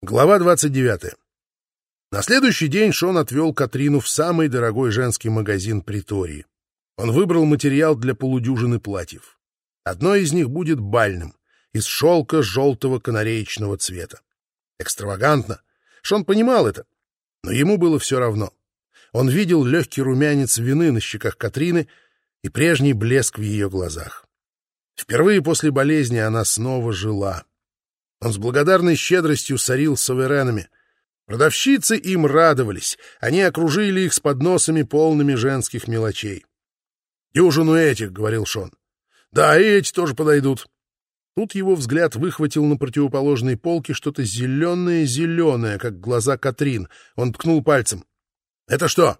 Глава 29. На следующий день Шон отвел Катрину в самый дорогой женский магазин Притории. Он выбрал материал для полудюжины платьев. Одно из них будет бальным, из шелка желтого канареечного цвета. Экстравагантно. Шон понимал это, но ему было все равно. Он видел легкий румянец вины на щеках Катрины и прежний блеск в ее глазах. Впервые после болезни она снова жила — он с благодарной щедростью сорил суверенами. Продавщицы им радовались, они окружили их с подносами, полными женских мелочей. «Дюжину этих», — говорил Шон. «Да, и эти тоже подойдут». Тут его взгляд выхватил на противоположной полке что-то зеленое-зеленое, как глаза Катрин. Он ткнул пальцем. «Это что?»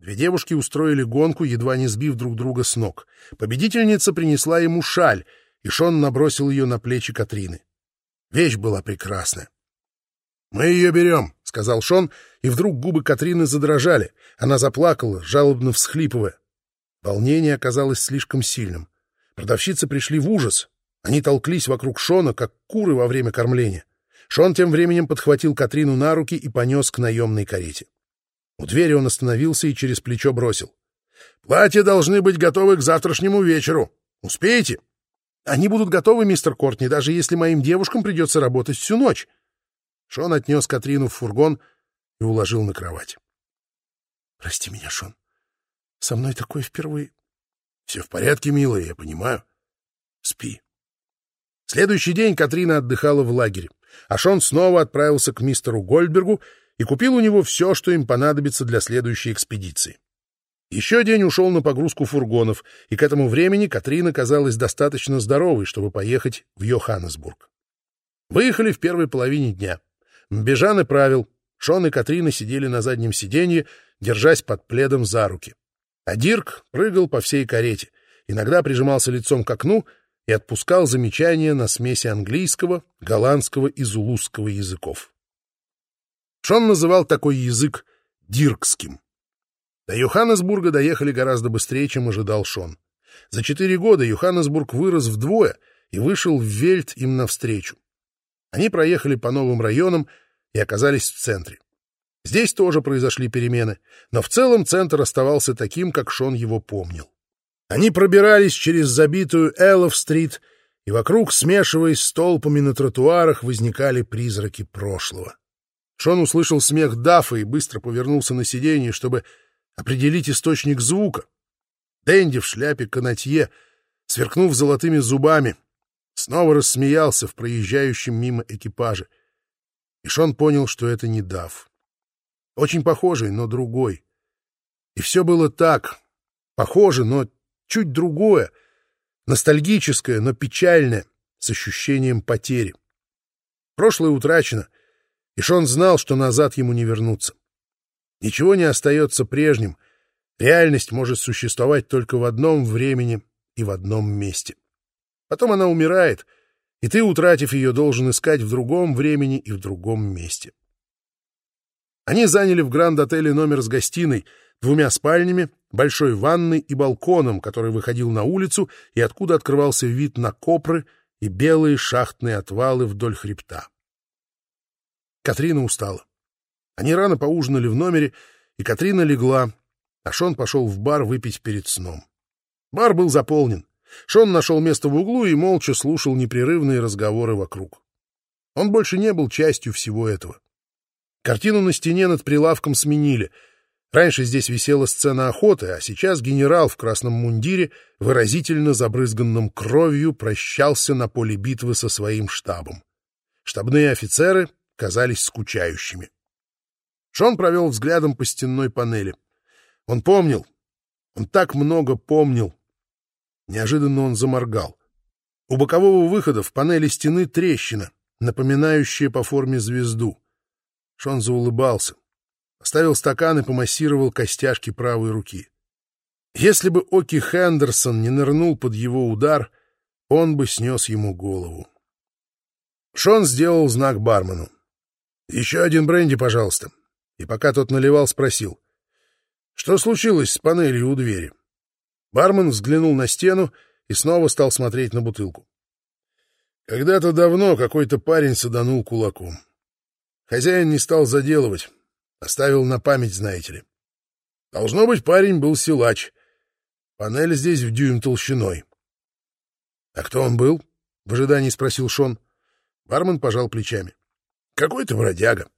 Две девушки устроили гонку, едва не сбив друг друга с ног. Победительница принесла ему шаль, и Шон набросил ее на плечи Катрины. Вещь была прекрасная. «Мы ее берем», — сказал Шон, и вдруг губы Катрины задрожали. Она заплакала, жалобно всхлипывая. Волнение оказалось слишком сильным. Продавщицы пришли в ужас. Они толклись вокруг Шона, как куры во время кормления. Шон тем временем подхватил Катрину на руки и понес к наемной карете. У двери он остановился и через плечо бросил. «Платья должны быть готовы к завтрашнему вечеру. Успеете?» Они будут готовы, мистер Кортни, даже если моим девушкам придется работать всю ночь. Шон отнес Катрину в фургон и уложил на кровать. — Прости меня, Шон. Со мной такое впервые. — Все в порядке, милая, я понимаю. Спи. Следующий день Катрина отдыхала в лагере, а Шон снова отправился к мистеру Гольдбергу и купил у него все, что им понадобится для следующей экспедиции. Еще день ушел на погрузку фургонов, и к этому времени Катрина казалась достаточно здоровой, чтобы поехать в Йоханнесбург. Выехали в первой половине дня. Бежан и правил. Шон и Катрина сидели на заднем сиденье, держась под пледом за руки. А Дирк прыгал по всей карете, иногда прижимался лицом к окну и отпускал замечания на смеси английского, голландского и зулузского языков. Шон называл такой язык диркским. До Йоханнесбурга доехали гораздо быстрее, чем ожидал Шон. За четыре года Йоханнесбург вырос вдвое и вышел в Вельт им навстречу. Они проехали по новым районам и оказались в центре. Здесь тоже произошли перемены, но в целом центр оставался таким, как Шон его помнил. Они пробирались через забитую Эллов-стрит, и вокруг, смешиваясь с толпами на тротуарах, возникали призраки прошлого. Шон услышал смех Дафа и быстро повернулся на сиденье, чтобы определить источник звука. Дэнди в шляпе канатье, сверкнув золотыми зубами, снова рассмеялся в проезжающем мимо экипаже. И Шон понял, что это не Дав. Очень похожий, но другой. И все было так. Похоже, но чуть другое. Ностальгическое, но печальное, с ощущением потери. Прошлое утрачено, и Шон знал, что назад ему не вернуться. Ничего не остается прежним. Реальность может существовать только в одном времени и в одном месте. Потом она умирает, и ты, утратив ее, должен искать в другом времени и в другом месте. Они заняли в Гранд-отеле номер с гостиной, двумя спальнями, большой ванной и балконом, который выходил на улицу и откуда открывался вид на копры и белые шахтные отвалы вдоль хребта. Катрина устала. Они рано поужинали в номере, и Катрина легла, а Шон пошел в бар выпить перед сном. Бар был заполнен. Шон нашел место в углу и молча слушал непрерывные разговоры вокруг. Он больше не был частью всего этого. Картину на стене над прилавком сменили. Раньше здесь висела сцена охоты, а сейчас генерал в красном мундире, выразительно забрызганном кровью, прощался на поле битвы со своим штабом. Штабные офицеры казались скучающими. Шон провел взглядом по стенной панели. Он помнил. Он так много помнил. Неожиданно он заморгал. У бокового выхода в панели стены трещина, напоминающая по форме звезду. Шон заулыбался. Оставил стакан и помассировал костяшки правой руки. Если бы Оки Хендерсон не нырнул под его удар, он бы снес ему голову. Шон сделал знак бармену. «Еще один бренди, пожалуйста» и пока тот наливал, спросил. «Что случилось с панелью у двери?» Бармен взглянул на стену и снова стал смотреть на бутылку. Когда-то давно какой-то парень саданул кулаком. Хозяин не стал заделывать. Оставил на память, знаете ли. Должно быть, парень был силач. Панель здесь в дюйм толщиной. — А кто он был? — в ожидании спросил Шон. Бармен пожал плечами. — Какой-то бродяга.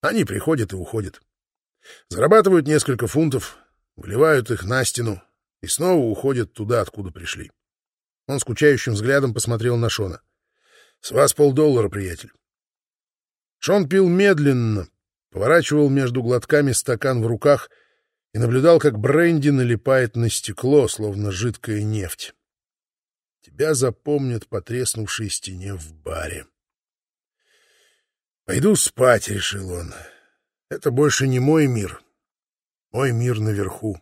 Они приходят и уходят. Зарабатывают несколько фунтов, вливают их на стену и снова уходят туда, откуда пришли. Он скучающим взглядом посмотрел на Шона. — С вас полдоллара, приятель. Шон пил медленно, поворачивал между глотками стакан в руках и наблюдал, как бренди налипает на стекло, словно жидкая нефть. Тебя запомнят по треснувшей стене в баре. «Пойду спать», — решил он. «Это больше не мой мир. Мой мир наверху.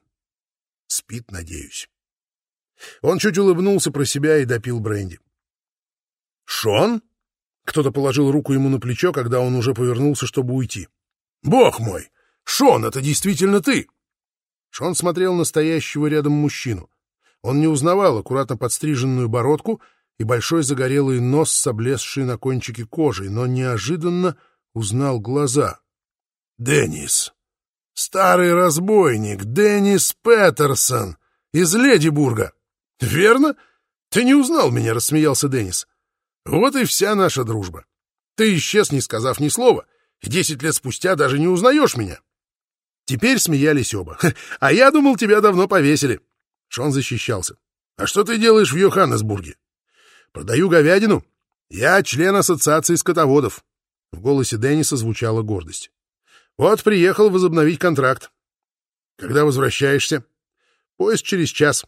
Спит, надеюсь». Он чуть улыбнулся про себя и допил бренди. «Шон?» Кто-то положил руку ему на плечо, когда он уже повернулся, чтобы уйти. «Бог мой! Шон, это действительно ты!» Шон смотрел на стоящего рядом мужчину. Он не узнавал аккуратно подстриженную бородку и большой загорелый нос с на кончике кожей, но неожиданно узнал глаза. «Деннис! Старый разбойник Деннис Петерсон из Ледибурга! Верно? Ты не узнал меня!» — рассмеялся Деннис. Вот и вся наша дружба. Ты исчез, не сказав ни слова, и десять лет спустя даже не узнаешь меня. Теперь смеялись оба. А я думал, тебя давно повесили. Шон защищался. А что ты делаешь в Йоханнесбурге? Продаю говядину. Я член ассоциации скотоводов. В голосе Денниса звучала гордость. Вот приехал возобновить контракт. Когда возвращаешься? Поезд через час.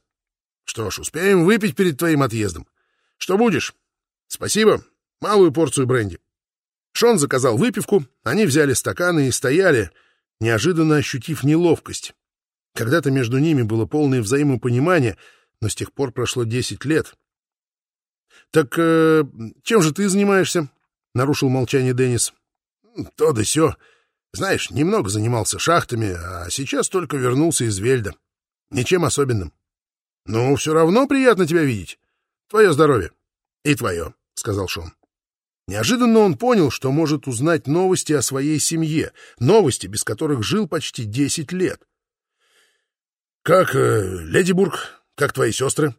Что ж, успеем выпить перед твоим отъездом. Что будешь? «Спасибо. Малую порцию бренди». Шон заказал выпивку, они взяли стаканы и стояли, неожиданно ощутив неловкость. Когда-то между ними было полное взаимопонимание, но с тех пор прошло десять лет. «Так э, чем же ты занимаешься?» — нарушил молчание Деннис. «То да сё. Знаешь, немного занимался шахтами, а сейчас только вернулся из Вельда. Ничем особенным. Но все равно приятно тебя видеть. Твое здоровье. И твое сказал Шон. Неожиданно он понял, что может узнать новости о своей семье, новости, без которых жил почти десять лет. «Как э, Ледибург? Как твои сестры?»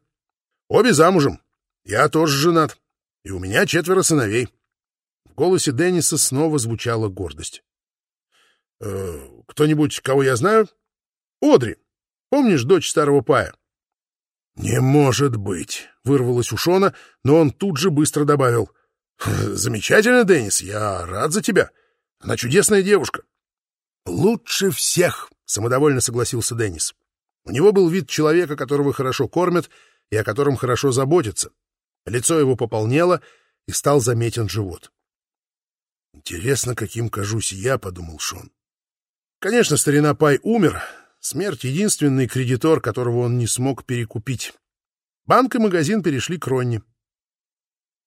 «Обе замужем. Я тоже женат. И у меня четверо сыновей». В голосе Денниса снова звучала гордость. «Э, «Кто-нибудь, кого я знаю?» «Одри. Помнишь дочь старого пая?» «Не может быть!» — вырвалось у Шона, но он тут же быстро добавил. «Замечательно, Деннис, я рад за тебя. Она чудесная девушка». «Лучше всех!» — самодовольно согласился Деннис. У него был вид человека, которого хорошо кормят и о котором хорошо заботятся. Лицо его пополнело, и стал заметен живот. «Интересно, каким кажусь я», — подумал Шон. Конечно, старина Пай умер, Смерть — единственный кредитор, которого он не смог перекупить. Банк и магазин перешли к Ронни.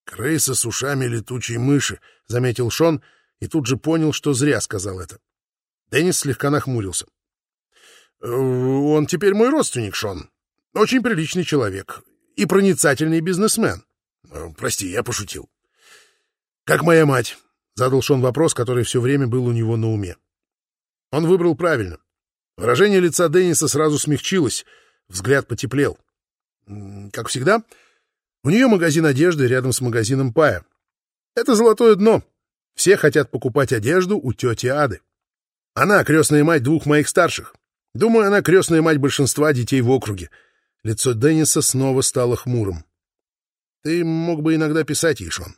«Крыса с ушами летучей мыши», — заметил Шон, и тут же понял, что зря сказал это. Деннис слегка нахмурился. «Э, «Он теперь мой родственник, Шон. Очень приличный человек и проницательный бизнесмен. Э, прости, я пошутил». «Как моя мать?» — задал Шон вопрос, который все время был у него на уме. Он выбрал правильно. Выражение лица Денниса сразу смягчилось, взгляд потеплел. Как всегда, у нее магазин одежды рядом с магазином Пая. Это золотое дно. Все хотят покупать одежду у тети Ады. Она крестная мать двух моих старших. Думаю, она крестная мать большинства детей в округе. Лицо Денниса снова стало хмурым. Ты мог бы иногда писать ей, Шон.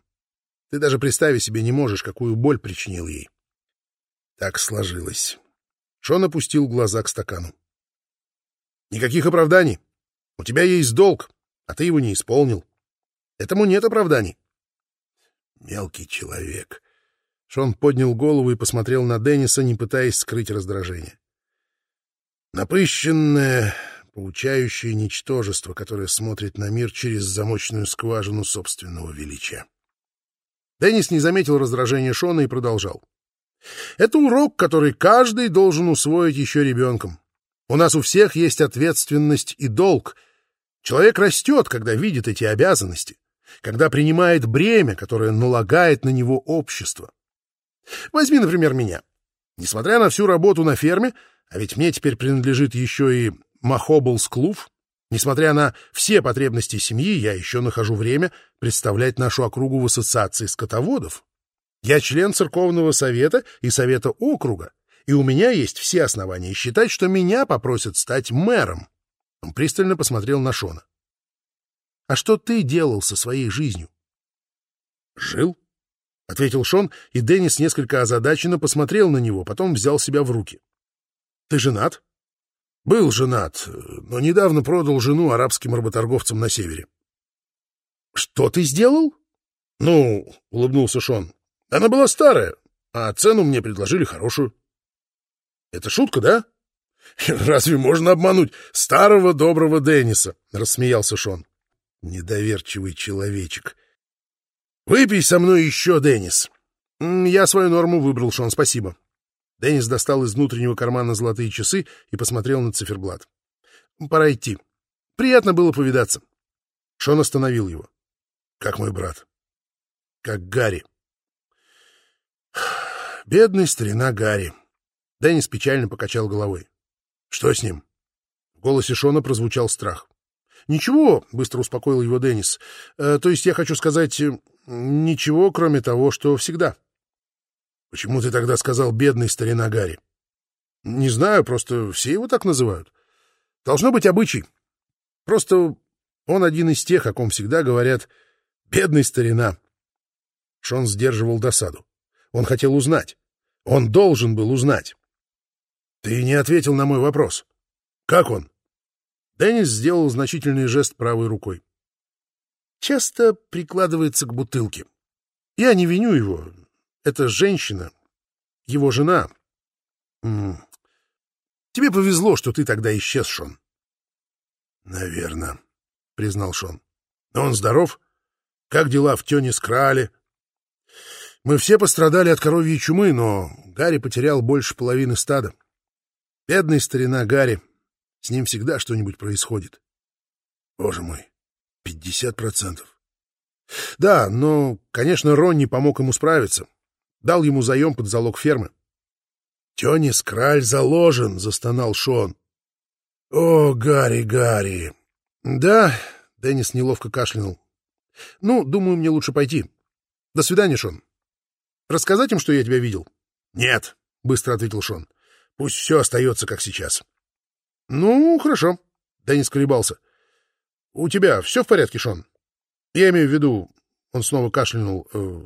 Ты даже представить себе не можешь, какую боль причинил ей. Так сложилось. Шон опустил глаза к стакану. «Никаких оправданий. У тебя есть долг, а ты его не исполнил. Этому нет оправданий». «Мелкий человек». Шон поднял голову и посмотрел на Денниса, не пытаясь скрыть раздражение. Напыщенное, получающее ничтожество, которое смотрит на мир через замочную скважину собственного величия. Деннис не заметил раздражения Шона и продолжал. Это урок, который каждый должен усвоить еще ребенком. У нас у всех есть ответственность и долг. Человек растет, когда видит эти обязанности, когда принимает бремя, которое налагает на него общество. Возьми, например, меня. Несмотря на всю работу на ферме, а ведь мне теперь принадлежит еще и Махоблс Клув, несмотря на все потребности семьи, я еще нахожу время представлять нашу округу в ассоциации скотоводов. Я член церковного совета и совета округа, и у меня есть все основания считать, что меня попросят стать мэром. Он пристально посмотрел на Шона. — А что ты делал со своей жизнью? — Жил, — ответил Шон, и Деннис несколько озадаченно посмотрел на него, потом взял себя в руки. — Ты женат? — Был женат, но недавно продал жену арабским работорговцам на севере. — Что ты сделал? — Ну, — улыбнулся Шон, — она была старая, а цену мне предложили хорошую. — Это шутка, да? — Разве можно обмануть старого доброго Денниса? — рассмеялся Шон. — Недоверчивый человечек. — Выпей со мной еще, Деннис. — Я свою норму выбрал, Шон, спасибо. Деннис достал из внутреннего кармана золотые часы и посмотрел на циферблат. — Пора идти. Приятно было повидаться. Шон остановил его. — Как мой брат. — Как Гарри. — Бедный старина Гарри. Деннис печально покачал головой. Что с ним? В голосе Шона прозвучал страх. «Ничего», — быстро успокоил его Деннис. «Э, «То есть я хочу сказать, э, ничего, кроме того, что всегда». «Почему ты тогда сказал «бедный старина Гарри»?» «Не знаю, просто все его так называют. Должно быть обычай. Просто он один из тех, о ком всегда говорят «бедный старина». Шон сдерживал досаду. Он хотел узнать. Он должен был узнать. Ты не ответил на мой вопрос. Как он? Деннис сделал значительный жест правой рукой. Часто прикладывается к бутылке. Я не виню его. Это женщина, его жена. М -м. Тебе повезло, что ты тогда исчез, Шон. Наверное, признал Шон. Но он здоров? Как дела в Тёне с? Мы все пострадали от коровьей чумы, но Гарри потерял больше половины стада. Бедный старина Гарри. С ним всегда что-нибудь происходит. Боже мой, пятьдесят процентов. Да, но, конечно, Ронни помог ему справиться. Дал ему заем под залог фермы. «Тёни Скраль заложен!» — застонал Шон. «О, Гарри, Гарри!» «Да», — Деннис неловко кашлянул. «Ну, думаю, мне лучше пойти. До свидания, Шон. Рассказать им, что я тебя видел?» «Нет», — быстро ответил Шон. Пусть все остается как сейчас. — Ну, хорошо. Деннис колебался. — У тебя все в порядке, Шон? Я имею в виду... Он снова кашлянул. Э,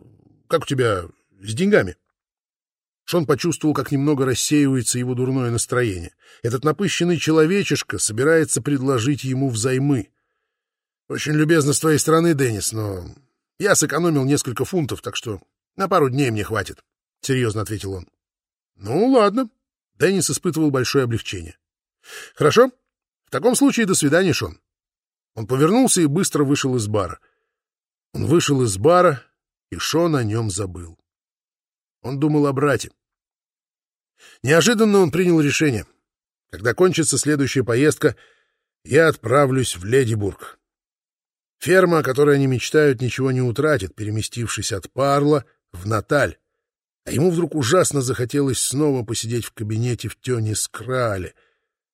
как у тебя с деньгами? Шон почувствовал, как немного рассеивается его дурное настроение. Этот напыщенный человечишка собирается предложить ему взаймы. Очень любезно с твоей стороны, Деннис, но я сэкономил несколько фунтов, так что на пару дней мне хватит, — серьезно ответил он. — Ну, ладно, Деннис испытывал большое облегчение. «Хорошо. В таком случае до свидания, Шон». Он повернулся и быстро вышел из бара. Он вышел из бара, и Шон о нем забыл. Он думал о брате. Неожиданно он принял решение. Когда кончится следующая поездка, я отправлюсь в Ледибург. Ферма, о которой они мечтают, ничего не утратит, переместившись от Парла в Наталь, а ему вдруг ужасно захотелось снова посидеть в кабинете в тёне скрале,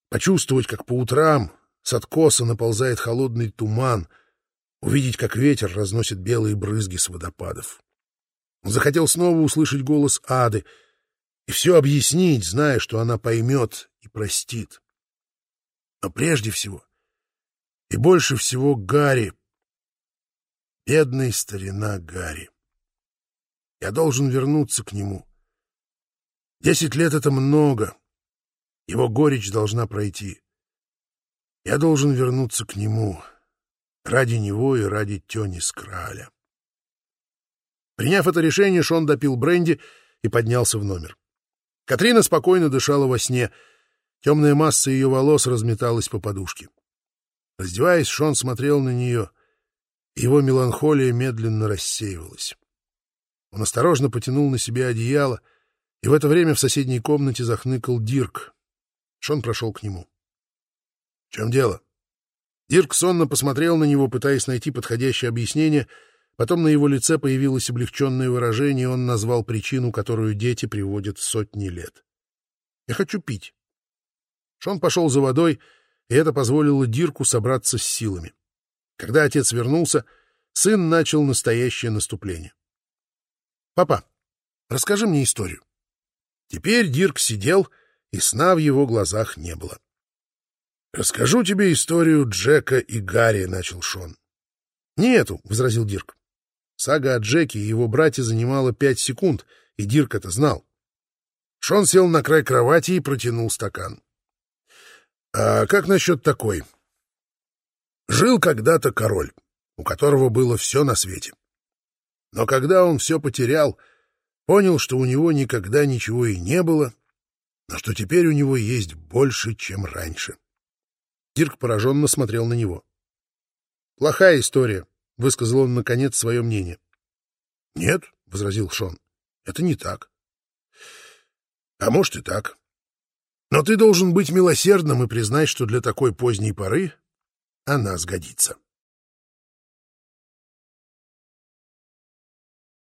почувствовать, как по утрам с откоса наползает холодный туман, увидеть, как ветер разносит белые брызги с водопадов. Он захотел снова услышать голос Ады и все объяснить, зная, что она поймет и простит. Но прежде всего и больше всего Гарри, бедный старина Гарри. Я должен вернуться к нему. Десять лет — это много. Его горечь должна пройти. Я должен вернуться к нему. Ради него и ради Тёни Скраля. Приняв это решение, Шон допил бренди и поднялся в номер. Катрина спокойно дышала во сне. Темная масса ее волос разметалась по подушке. Раздеваясь, Шон смотрел на нее. Его меланхолия медленно рассеивалась. Он осторожно потянул на себе одеяло, и в это время в соседней комнате захныкал Дирк. Шон прошел к нему. — В чем дело? Дирк сонно посмотрел на него, пытаясь найти подходящее объяснение, Потом на его лице появилось облегченное выражение, и он назвал причину, которую дети приводят сотни лет. «Я хочу пить». Шон пошел за водой, и это позволило Дирку собраться с силами. Когда отец вернулся, сын начал настоящее наступление. «Папа, расскажи мне историю». Теперь Дирк сидел, и сна в его глазах не было. «Расскажу тебе историю Джека и Гарри», — начал Шон. «Не эту», — возразил Дирк. Сага о Джеке и его брате занимала пять секунд, и Дирк это знал. Шон сел на край кровати и протянул стакан. «А как насчет такой?» Жил когда-то король, у которого было все на свете. Но когда он все потерял, понял, что у него никогда ничего и не было, но что теперь у него есть больше, чем раньше. Дирк пораженно смотрел на него. «Плохая история», — высказал он, наконец, свое мнение. «Нет», — возразил Шон, — «это не так». «А может и так. Но ты должен быть милосердным и признать, что для такой поздней поры она сгодится».